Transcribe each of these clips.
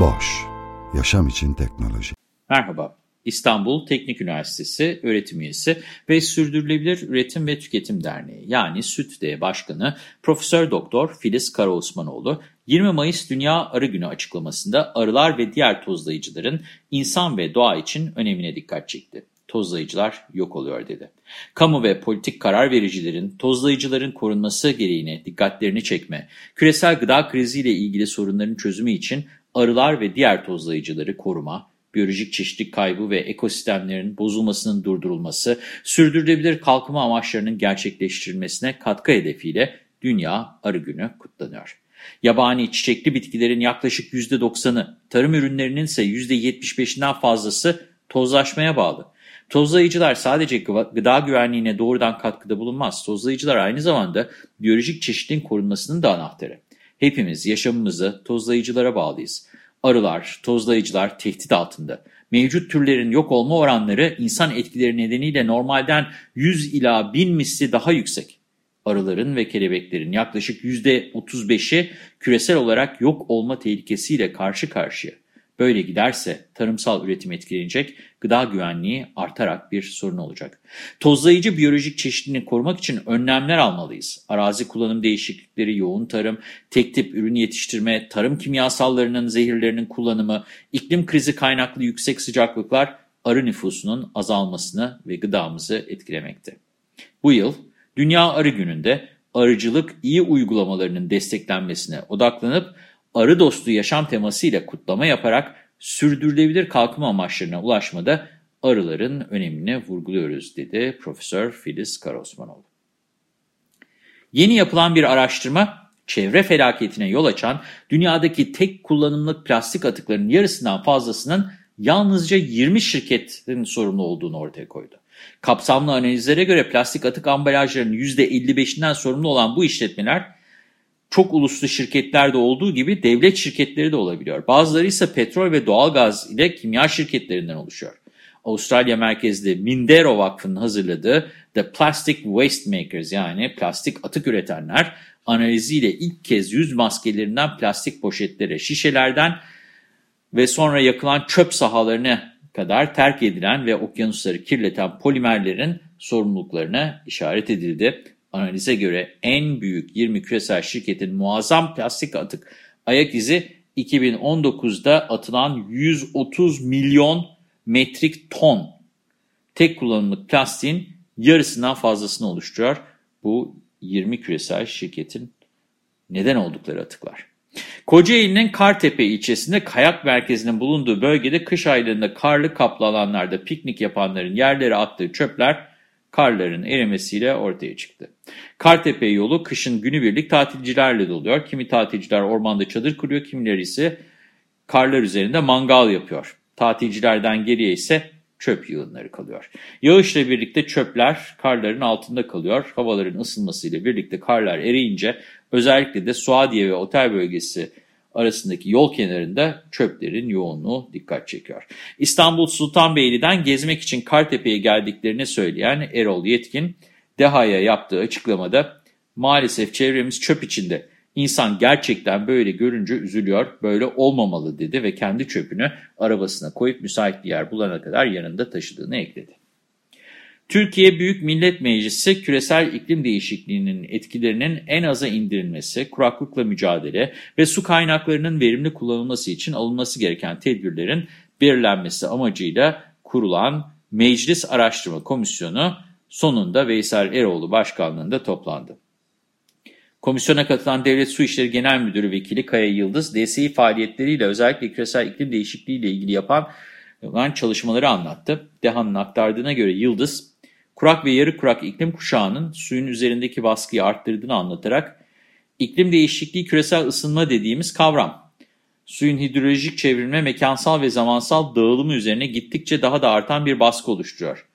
Boş, yaşam için teknoloji. Merhaba, İstanbul Teknik Üniversitesi öğretim üyesi ve Sürdürülebilir Üretim ve Tüketim Derneği yani SÜTDE Başkanı Profesör Doktor Filiz Karaosmanoğlu 20 Mayıs Dünya Arı Günü açıklamasında arılar ve diğer tozlayıcıların insan ve doğa için önemine dikkat çekti. Tozlayıcılar yok oluyor dedi. Kamu ve politik karar vericilerin tozlayıcıların korunması gereğine dikkatlerini çekme, küresel gıda kriziyle ilgili sorunların çözümü için arılar ve diğer tozlayıcıları koruma, biyolojik çeşitlilik kaybı ve ekosistemlerin bozulmasının durdurulması, sürdürülebilir kalkınma amaçlarının gerçekleştirilmesine katkı hedefiyle Dünya Arı Günü kutlanıyor. Yabani çiçekli bitkilerin yaklaşık %90'ı, tarım ürünlerinin ise %75'inden fazlası tozlaşmaya bağlı. Tozlayıcılar sadece gıda güvenliğine doğrudan katkıda bulunmaz. Tozlayıcılar aynı zamanda biyolojik çeşitliliğin korunmasının da anahtarı. Hepimiz yaşamımızı tozlayıcılara bağlıyız. Arılar, tozlayıcılar tehdit altında. Mevcut türlerin yok olma oranları insan etkileri nedeniyle normalden 100 ila 1000 misli daha yüksek. Arıların ve kelebeklerin yaklaşık %35'i küresel olarak yok olma tehlikesiyle karşı karşıya. Böyle giderse tarımsal üretim etkilenecek, gıda güvenliği artarak bir sorun olacak. Tozlayıcı biyolojik çeşitliliğini korumak için önlemler almalıyız. Arazi kullanım değişiklikleri, yoğun tarım, tek tip ürün yetiştirme, tarım kimyasallarının zehirlerinin kullanımı, iklim krizi kaynaklı yüksek sıcaklıklar arı nüfusunun azalmasını ve gıdamızı etkilemekte. Bu yıl Dünya Arı Günü'nde arıcılık iyi uygulamalarının desteklenmesine odaklanıp arı dostu yaşam temasıyla kutlama yaparak sürdürülebilir kalkınma amaçlarına ulaşmada arıların önemini vurguluyoruz dedi Profesör Filiz Karaosmanoğlu. Yeni yapılan bir araştırma çevre felaketine yol açan dünyadaki tek kullanımlık plastik atıklarının yarısından fazlasının yalnızca 20 şirketin sorumlu olduğunu ortaya koydu. Kapsamlı analizlere göre plastik atık ambalajlarının %55'inden sorumlu olan bu işletmeler çok uluslu şirketlerde olduğu gibi devlet şirketleri de olabiliyor. Bazıları ise petrol ve doğalgaz ile kimya şirketlerinden oluşuyor. Avustralya merkezli Mindero Vakfı'nın hazırladığı The Plastic Waste Makers yani plastik atık üretenler analiziyle ilk kez yüz maskelerinden plastik poşetlere, şişelerden ve sonra yakılan çöp sahalarına kadar terk edilen ve okyanusları kirleten polimerlerin sorumluluklarına işaret edildi. Analize göre en büyük 20 küresel şirketin muazzam plastik atık ayak izi 2019'da atılan 130 milyon metrik ton tek kullanımlık plastiğin yarısından fazlasını oluşturuyor. Bu 20 küresel şirketin neden oldukları atıklar. Kocaeli'nin Kartepe ilçesinde kayak merkezinin bulunduğu bölgede kış aylarında karlı kaplı alanlarda piknik yapanların yerlere attığı çöpler karların erimesiyle ortaya çıktı. Kartepe yolu kışın günübirlik tatilcilerle doluyor. Kimi tatilciler ormanda çadır kuruyor, kimileri ise karlar üzerinde mangal yapıyor. Tatilcilerden geriye ise çöp yığınları kalıyor. Yağışla birlikte çöpler karların altında kalıyor. Havaların ısınmasıyla birlikte karlar eriyince özellikle de Suadiye ve otel bölgesi arasındaki yol kenarında çöplerin yoğunluğu dikkat çekiyor. İstanbul Sultanbeyli'den gezmek için Kartepe'ye geldiklerini söyleyen Erol Yetkin, DEHA'ya yaptığı açıklamada maalesef çevremiz çöp içinde. İnsan gerçekten böyle görünce üzülüyor, böyle olmamalı dedi ve kendi çöpünü arabasına koyup müsait bir yer bulana kadar yanında taşıdığını ekledi. Türkiye Büyük Millet Meclisi küresel iklim değişikliğinin etkilerinin en aza indirilmesi, kuraklıkla mücadele ve su kaynaklarının verimli kullanılması için alınması gereken tedbirlerin belirlenmesi amacıyla kurulan Meclis Araştırma Komisyonu sonunda Veysel Eroğlu başkanlığında toplandı. Komisyona katılan Devlet Su İşleri Genel Müdürü Vekili Kaya Yıldız, DSİ faaliyetleriyle özellikle küresel iklim değişikliği ile ilgili yapan çalışmaları anlattı. DEHA'nın aktardığına göre Yıldız, kurak ve yarı kurak iklim kuşağının suyun üzerindeki baskıyı arttırdığını anlatarak İklim değişikliği küresel ısınma dediğimiz kavram. Suyun hidrolojik çevrilme mekansal ve zamansal dağılımı üzerine gittikçe daha da artan bir baskı oluşturuyor.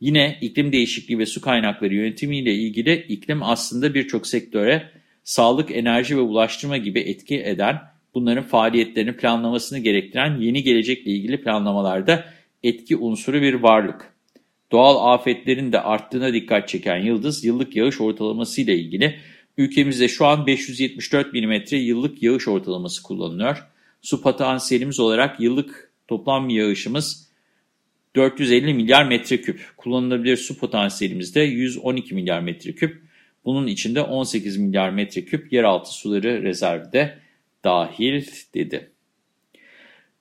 Yine iklim değişikliği ve su kaynakları yönetimiyle ilgili iklim aslında birçok sektöre sağlık, enerji ve ulaştırma gibi etki eden, bunların faaliyetlerini planlamasını gerektiren yeni gelecekle ilgili planlamalarda etki unsuru bir varlık. Doğal afetlerin de arttığına dikkat çeken Yıldız, yıllık yağış ortalaması ile ilgili ülkemizde şu an 574 mm yıllık yağış ortalaması kullanılıyor. Su potansiyelimiz olarak yıllık toplam yağışımız 450 milyar metreküp. Kullanılabilir su potansiyelimiz de 112 milyar metreküp. Bunun içinde 18 milyar metreküp yeraltı suları rezervde dahil dedi.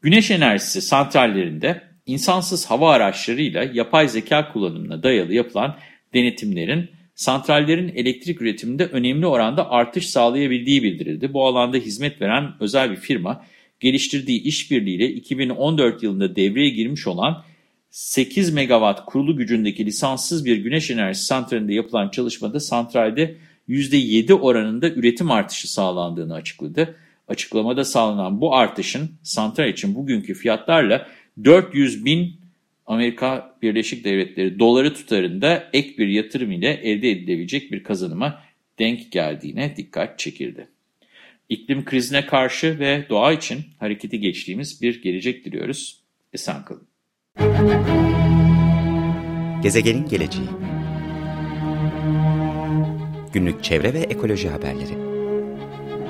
Güneş enerjisi santrallerinde insansız hava araçlarıyla yapay zeka kullanımına dayalı yapılan denetimlerin santrallerin elektrik üretiminde önemli oranda artış sağlayabildiği bildirildi. Bu alanda hizmet veren özel bir firma geliştirdiği işbirliğiyle 2014 yılında devreye girmiş olan 8 megawatt kurulu gücündeki lisanssız bir güneş enerjisi santralinde yapılan çalışmada santralde %7 oranında üretim artışı sağlandığını açıkladı. Açıklamada sağlanan bu artışın santral için bugünkü fiyatlarla 400 bin Amerika Birleşik Devletleri doları tutarında ek bir yatırım ile elde edilebilecek bir kazanıma denk geldiğine dikkat çekildi. İklim krizine karşı ve doğa için hareketi geçtiğimiz bir gelecek diliyoruz. Esen kalın. Gezegenin geleceği Günlük çevre ve ekoloji haberleri